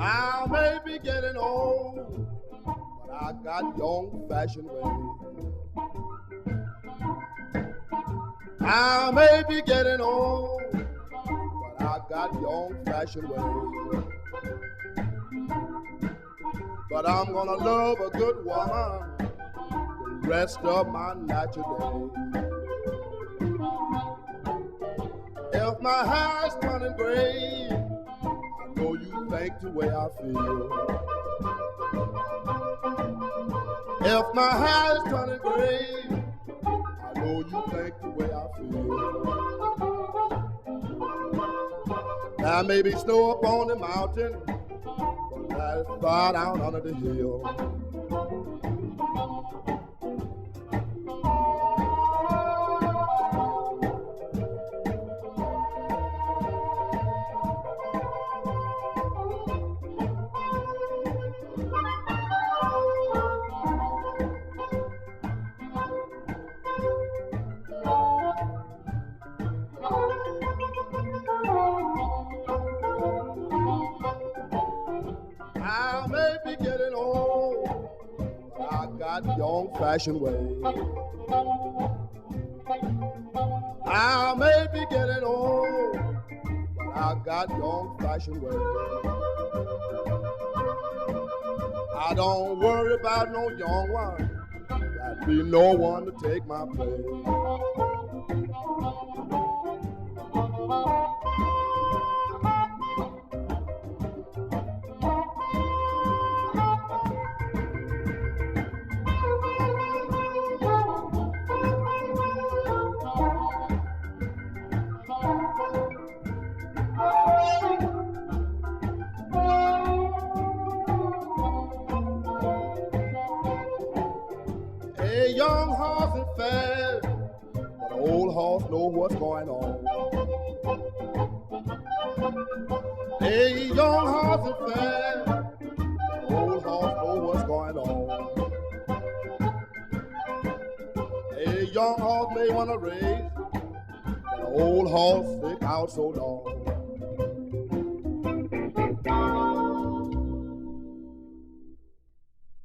I may be getting old, but I got young fashioned ways. I may be getting old, but I got young fashioned ways. But I'm gonna love a good woman the rest of my natural days. If my hair's running gray, know you think the way I feel. If my hair is turning gray, I know you think the way I feel. There may be snow up on the mountain, but that's far down under the hill. Fashioned way. I may be getting old, but I got old fashioned way. I don't worry about no young one, there'll be no one to take my place. A young horse is fast, but old horse know what's going on. A young horse is fast, old horse know what's going on. A young horse may want to race, but old horse stick out so long.